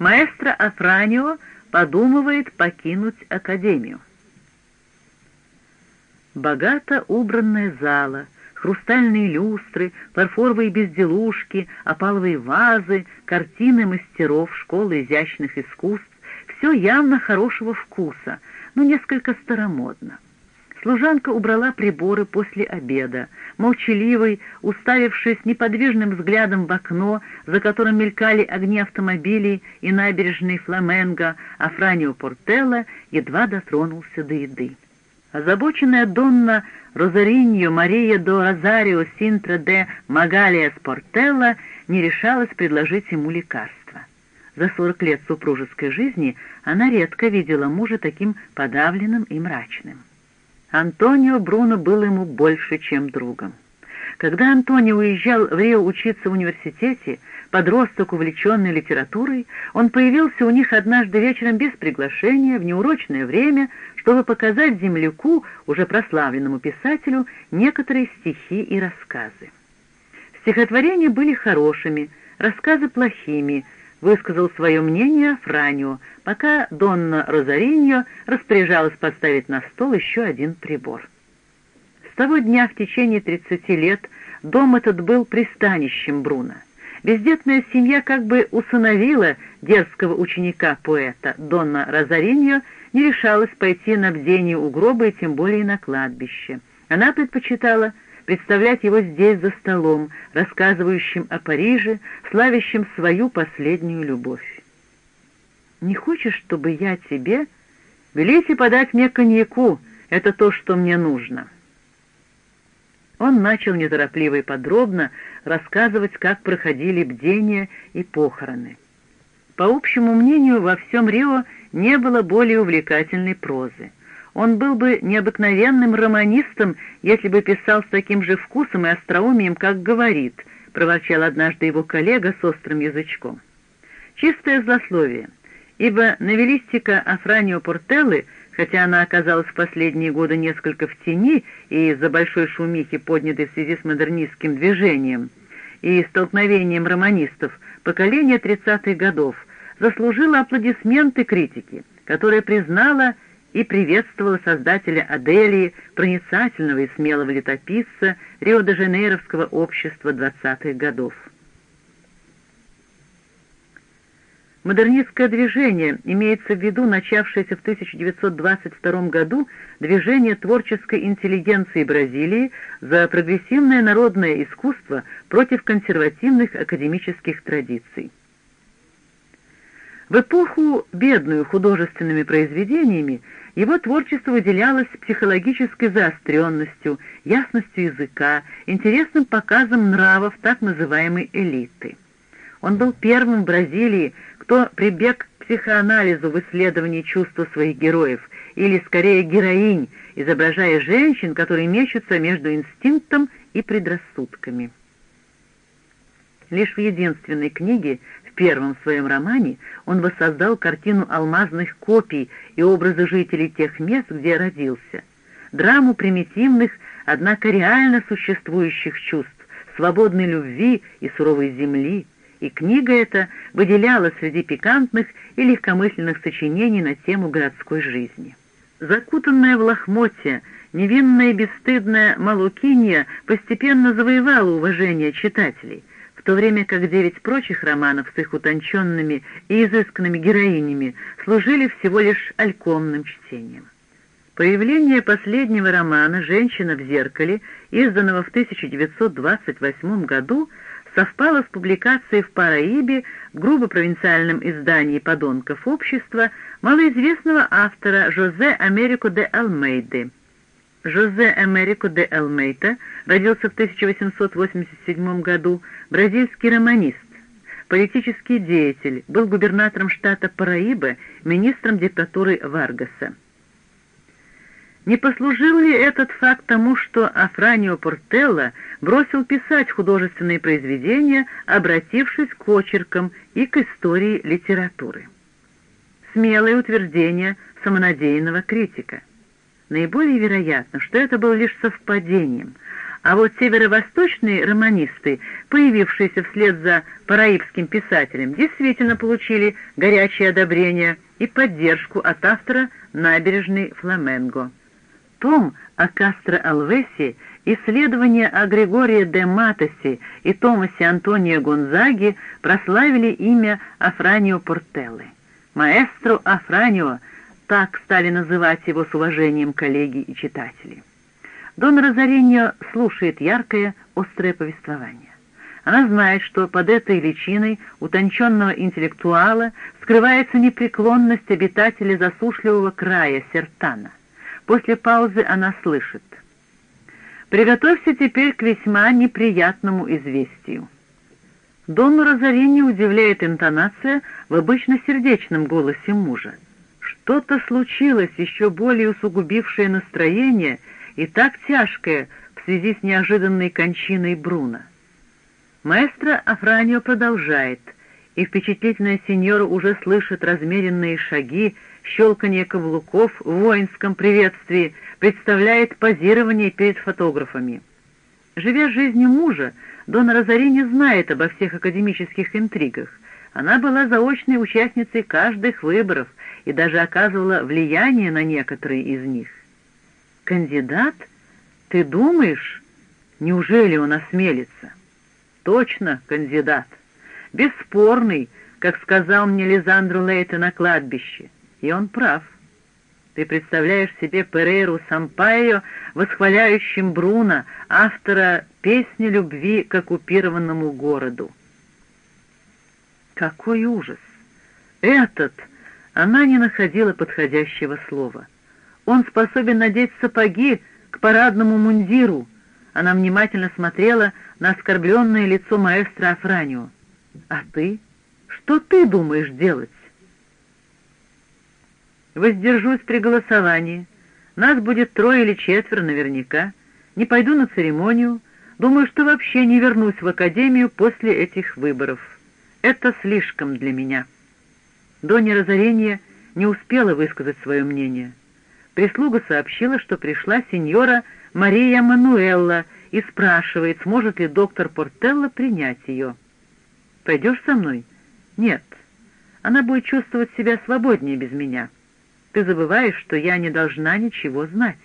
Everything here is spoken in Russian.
Маэстро Афранио подумывает покинуть Академию. Богато убранная зала, хрустальные люстры, фарфоровые безделушки, опаловые вазы, картины мастеров школы изящных искусств — все явно хорошего вкуса, но несколько старомодно. Служанка убрала приборы после обеда. Молчаливый, уставившись неподвижным взглядом в окно, за которым мелькали огни автомобилей и набережный Фламенго, Афранио Портелло едва дотронулся до еды. Озабоченная Донна Розариньо Мария до Розарио Синтра де Магалия Спортелла не решалась предложить ему лекарство. За сорок лет супружеской жизни она редко видела мужа таким подавленным и мрачным. Антонио Бруно был ему больше, чем другом. Когда Антонио уезжал в Рио учиться в университете, подросток, увлеченный литературой, он появился у них однажды вечером без приглашения, в неурочное время, чтобы показать земляку, уже прославленному писателю, некоторые стихи и рассказы. Стихотворения были хорошими, рассказы плохими, высказал свое мнение Франио, пока Донна Розариньо распоряжалась поставить на стол еще один прибор. С того дня в течение 30 лет дом этот был пристанищем Бруно. Бездетная семья как бы усыновила дерзкого ученика-поэта. Донна Розариньо не решалась пойти на бдение у гроба и тем более на кладбище. Она предпочитала представлять его здесь за столом, рассказывающим о Париже, славящим свою последнюю любовь. «Не хочешь, чтобы я тебе...» «Велите подать мне коньяку, это то, что мне нужно». Он начал неторопливо и подробно рассказывать, как проходили бдения и похороны. По общему мнению, во всем Рио не было более увлекательной прозы. Он был бы необыкновенным романистом, если бы писал с таким же вкусом и остроумием, как говорит, проворчал однажды его коллега с острым язычком. Чистое злословие, ибо новеллистика Афранио Портеллы, хотя она оказалась в последние годы несколько в тени и из-за большой шумихи, поднятой в связи с модернистским движением и столкновением романистов поколения 30-х годов, заслужила аплодисменты критики, которая признала и приветствовала создателя Аделии, проницательного и смелого летописца Рио-де-Жанейровского общества 20-х годов. Модернистское движение имеется в виду начавшееся в 1922 году движение творческой интеллигенции Бразилии за прогрессивное народное искусство против консервативных академических традиций. В эпоху, бедную художественными произведениями, его творчество выделялось психологической заостренностью, ясностью языка, интересным показом нравов так называемой элиты. Он был первым в Бразилии, кто прибег к психоанализу в исследовании чувства своих героев, или скорее героинь, изображая женщин, которые мечутся между инстинктом и предрассудками. Лишь в единственной книге первом своем романе он воссоздал картину алмазных копий и образы жителей тех мест, где родился, драму примитивных, однако реально существующих чувств, свободной любви и суровой земли, и книга эта выделялась среди пикантных и легкомысленных сочинений на тему городской жизни. Закутанная в лохмотья, невинная и бесстыдная Малукинья постепенно завоевала уважение читателей, в то время как девять прочих романов с их утонченными и изысканными героинями служили всего лишь алькомным чтением. Появление последнего романа «Женщина в зеркале», изданного в 1928 году, совпало с публикацией в Параибе в грубо провинциальном издании «Подонков общества» малоизвестного автора Жозе Америко де Алмейды – Жозе Америко де Элмейта родился в 1887 году, бразильский романист, политический деятель, был губернатором штата Параиба, министром диктатуры Варгаса. Не послужил ли этот факт тому, что Афранио Портелло бросил писать художественные произведения, обратившись к очеркам и к истории литературы? Смелое утверждение самонадеянного критика – Наиболее вероятно, что это было лишь совпадением, А вот северо-восточные романисты, появившиеся вслед за параибским писателем, действительно получили горячее одобрение и поддержку от автора «Набережной Фламенго». Том о Кастро Алвеси, исследования о Григории де Матосе и Томасе Антонио Гонзаги прославили имя Афранио Портеллы. Маэстро Афранио, так стали называть его с уважением коллеги и читатели. Дон Розариньо слушает яркое, острое повествование. Она знает, что под этой личиной утонченного интеллектуала скрывается непреклонность обитателя засушливого края Сертана. После паузы она слышит. «Приготовься теперь к весьма неприятному известию». Дону Розарини удивляет интонация в обычно сердечном голосе мужа. Что-то случилось, еще более усугубившее настроение — и так тяжкое в связи с неожиданной кончиной Бруно. Маэстро Афранио продолжает, и впечатлительная сеньора уже слышит размеренные шаги, щелканье каблуков в воинском приветствии, представляет позирование перед фотографами. Живя жизнью мужа, Дона Розари не знает обо всех академических интригах. Она была заочной участницей каждых выборов и даже оказывала влияние на некоторые из них. «Кандидат? Ты думаешь? Неужели он осмелится?» «Точно, кандидат. Бесспорный, как сказал мне Лизандру Лейта на кладбище. И он прав. Ты представляешь себе Перейру Сампайо, восхваляющим Бруно, автора «Песни любви к оккупированному городу». Какой ужас! Этот! Она не находила подходящего слова — он способен надеть сапоги к парадному мундиру. Она внимательно смотрела на оскорбленное лицо маэстро Афранио. «А ты? Что ты думаешь делать?» «Воздержусь при голосовании. Нас будет трое или четверо наверняка. Не пойду на церемонию. Думаю, что вообще не вернусь в академию после этих выборов. Это слишком для меня». Донья Розарения не успела высказать свое мнение. Прислуга сообщила, что пришла сеньора Мария Мануэлла и спрашивает, сможет ли доктор Портелло принять ее. «Пойдешь со мной?» «Нет. Она будет чувствовать себя свободнее без меня. Ты забываешь, что я не должна ничего знать».